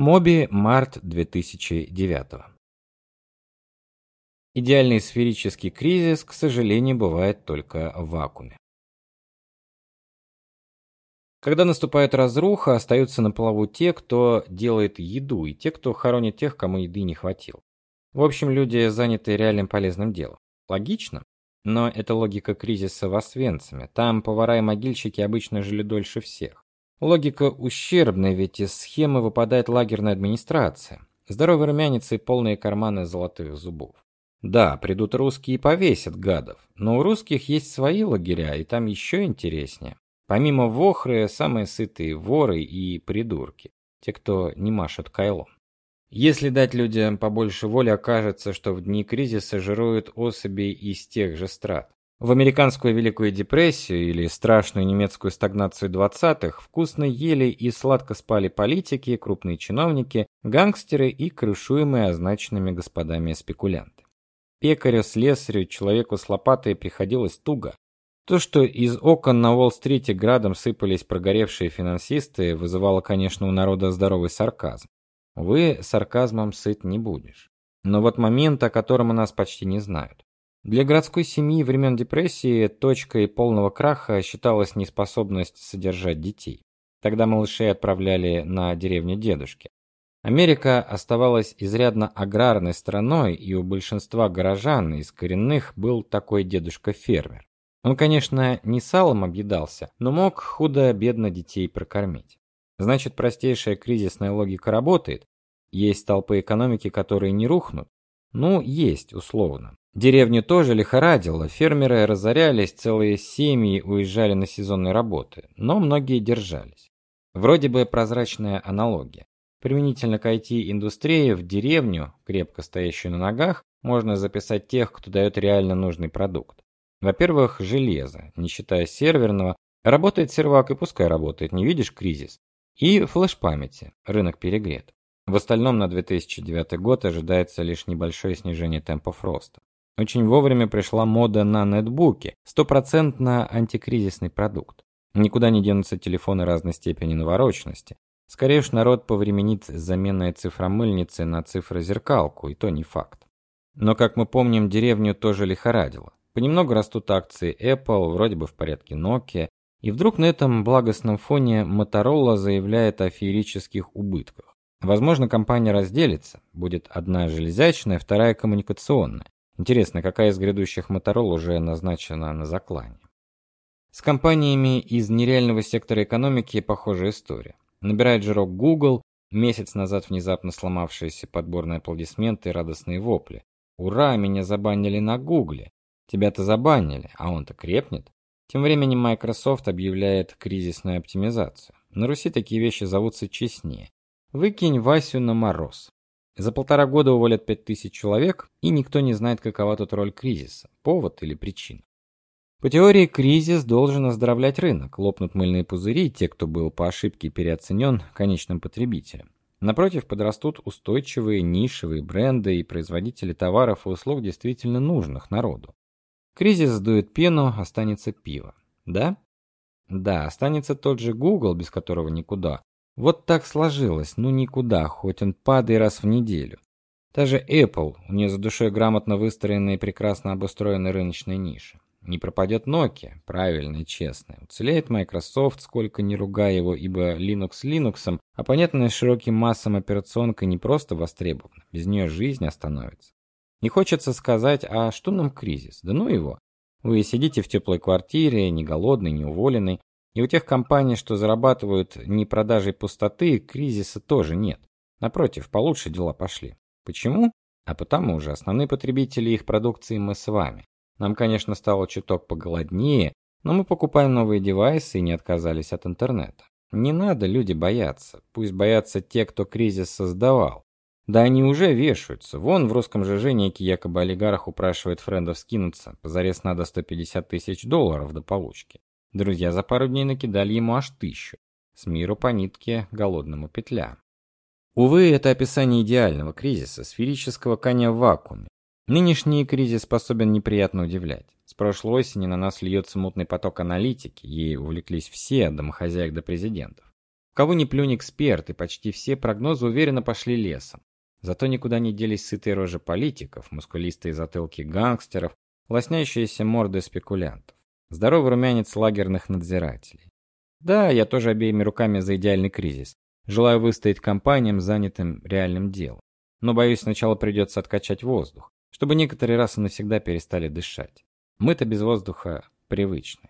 Моби, март 2009. Идеальный сферический кризис, к сожалению, бывает только в вакууме. Когда наступает разруха, остаются на плаву те, кто делает еду, и те, кто хоронит тех, кому еды не хватило. В общем, люди заняты реальным полезным делом. Логично? Но это логика кризиса в Освенциме. Там повара и могильщики обычно жили дольше всех. Логика ущербная, ведь из схемы выпадает лагерная администрация. Здоровый румянец и полные карманы золотых зубов. Да, придут русские и повесят гадов, но у русских есть свои лагеря, и там еще интереснее. Помимо вохры, самые сытые воры и придурки, те, кто не машет кайлом. Если дать людям побольше воли, окажется, что в дни кризиса жируют особи из тех же страт. В американскую Великую депрессию или страшную немецкую стагнацию 20-х вкусно ели и сладко спали политики, крупные чиновники, гангстеры и крышуемые означенными господами спекулянты. Пекарю, слесарю, человеку с лопатой приходилось туго. То, что из окон на Уолл-стрите градом сыпались прогоревшие финансисты, вызывало, конечно, у народа здоровый сарказм. Вы сарказмом сыт не будешь. Но вот момент, о котором у нас почти не знают. Для городской семьи времен депрессии точкой полного краха считалась неспособность содержать детей. Тогда малышей отправляли на деревню дедушки. Америка оставалась изрядно аграрной страной, и у большинства горожан из коренных был такой дедушка-фермер. Он, конечно, не салом объедался, но мог худо-бедно детей прокормить. Значит, простейшая кризисная логика работает. Есть толпы экономики, которые не рухнут. Ну, есть, условно. Деревню тоже лихорадило, фермеры разорялись, целые семьи уезжали на сезонные работы, но многие держались. Вроде бы прозрачная аналогия. Применительно к IT-индустрии в деревню, крепко стоящую на ногах, можно записать тех, кто дает реально нужный продукт. Во-первых, железо, не считая серверного, работает сервак и пускай работает, не видишь кризис. И флеш-памяти, рынок перегрет. В остальном на 2009 год ожидается лишь небольшое снижение темпов роста. Очень вовремя пришла мода на нетбуки, стопроцентно антикризисный продукт. Никуда не денутся телефоны разной степени навороченности. Скорее уж народ повременит с заменой цифромыльницы на цифрозеркалку, и то не факт. Но, как мы помним, деревню тоже лихорадило. Понемногу растут акции Apple, вроде бы в порядке Nokia, и вдруг на этом благостном фоне Motorola заявляет о феерических убытках. Возможно, компания разделится, будет одна железячная, вторая коммуникационная. Интересно, какая из грядущих Motorola уже назначена на заклане. С компаниями из нереального сектора экономики похожая история. Набирает жирок Google, месяц назад внезапно сломавшиеся подборные аплодисменты и радостные вопли. Ура, меня забанили на Гугле. Тебя-то забанили, а он-то крепнет. Тем временем Microsoft объявляет кризисную оптимизацию. На Руси такие вещи зовутся честнее. Выкинь Васю на мороз. За полтора года уволят 5000 человек, и никто не знает, какова тут роль кризиса, повод или причина. По теории, кризис должен оздоровлять рынок, лопнут мыльные пузыри, те, кто был по ошибке переоценен конечным потребителем. Напротив, подрастут устойчивые нишевые бренды и производители товаров и услуг, действительно нужных народу. Кризис сдует пену, останется пиво. Да? Да, останется тот же Google, без которого никуда. Вот так сложилось, ну никуда, хоть он падай раз в неделю. Та же Apple, у нее за душой грамотно выстроенная и прекрасно обустроенная рыночная ниша. Не пропадет Nokia, правильная, честная. Уцелеет Microsoft, сколько ни ругай его, ибо Linux Linux, а понятная широким массам операционка не просто востребована, без нее жизнь остановится. Не хочется сказать, а что нам кризис? Да ну его. Вы сидите в теплой квартире, не голодный, не уволенный, и у тех компаний, что зарабатывают не продажей пустоты, кризиса тоже нет. Напротив, получше дела пошли. Почему? А потому же основные потребители их продукции мы с вами. Нам, конечно, стало чуток поголоднее, но мы покупаем новые девайсы и не отказались от интернета. Не надо, люди бояться. Пусть боятся те, кто кризис создавал. Да они уже вешаются. Вон в русском ЖЖ некий якобы олигарх упрашивает френдов скинуться. Позарез надо 150 тысяч долларов до получки. Друзья за пару дней накидали ему аж тысячу. С миру по нитке голодному петля. Увы, это описание идеального кризиса, сферического коня в вакууме. Нынешний кризис способен неприятно удивлять. С прошлой осени на нас льется мутный поток аналитики, ей увлеклись все, от домохозяек до президентов. Кого ни плюнь эксперт, и почти все прогнозы уверенно пошли лесом. Зато никуда не делись сытые рожи политиков, мускулистые затылки гангстеров, лоснящиеся морды спекулянтов. Здоровый румянец лагерных надзирателей. Да, я тоже обеими руками за идеальный кризис. Желаю выстоять компаниям, занятым реальным делом. Но боюсь, сначала придется откачать воздух, чтобы некоторые раз и навсегда перестали дышать. Мы-то без воздуха привычны.